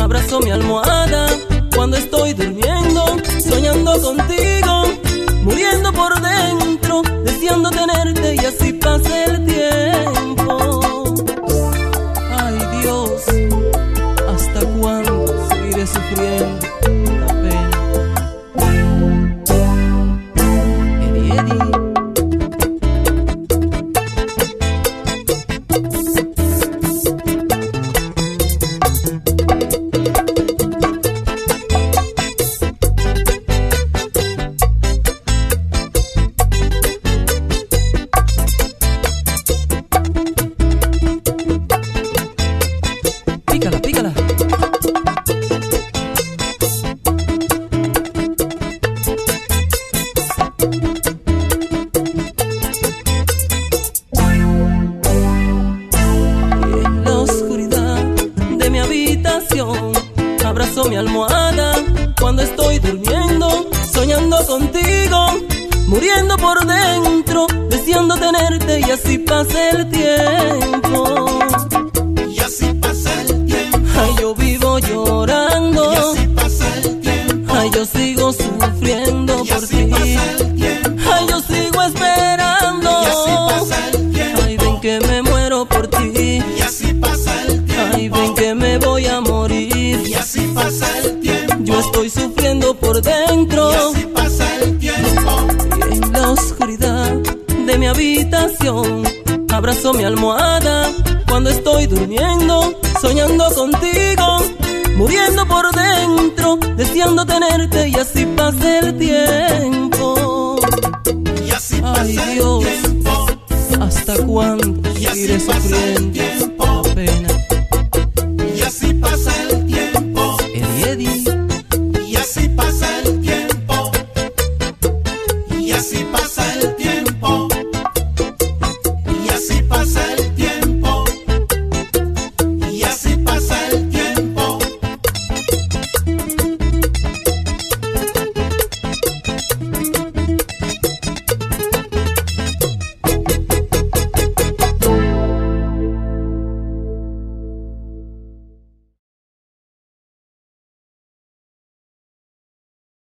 Abrazo mi almohada. En la oscuridad de mi habitación abrazo mi almohada cuando estoy durmiendo, soñando contigo, muriendo por dentro, deseando tenerte y así pasa el tiempo. abrazo mi almohada cuando estoy durmiendo, soñando contigo, muriendo por dentro, deseando tenerte y así pasa el tiempo. Y así pasa el tiempo. ¿hasta cuándo iré sufriendo?